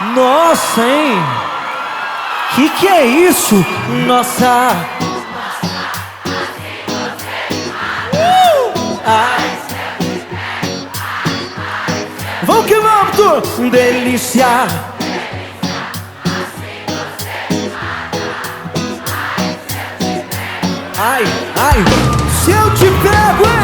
Nossa, hein? Que que é isso? Nossa. Uh! Vamos que vamos! Delícia. Ai, ai, se eu te pego, hein?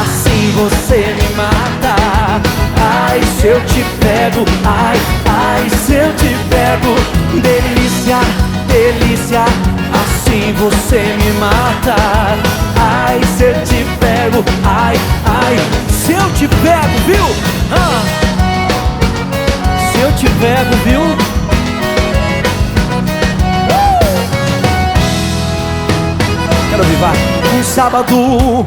assim você me mata Ai, se eu te pego, ai, ai, se eu te pego Delícia, delícia, assim você me mata Ai, se eu te pego, ai, ai, se eu te pego, viu? Ah. Se eu te pego, viu? Quero ouvir, vai. Um sábado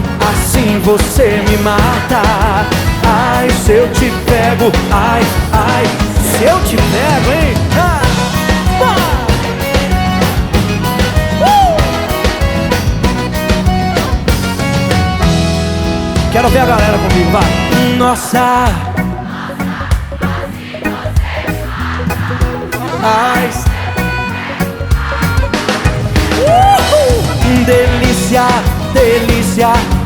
Assim você me mata. Ai, se eu te pego Ai, ai, se eu te pego, hein? Ah! Quero ver a galera comigo, vai. Nossa. Ai, uh! Delícia, delícia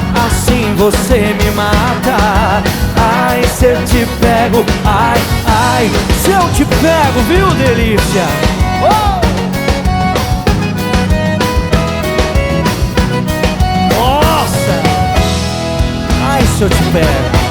você me mata Ai, se eu te pego Ai, ai, se eu te pego, viu, delícia? Oh! Nossa! Ai, se eu te pego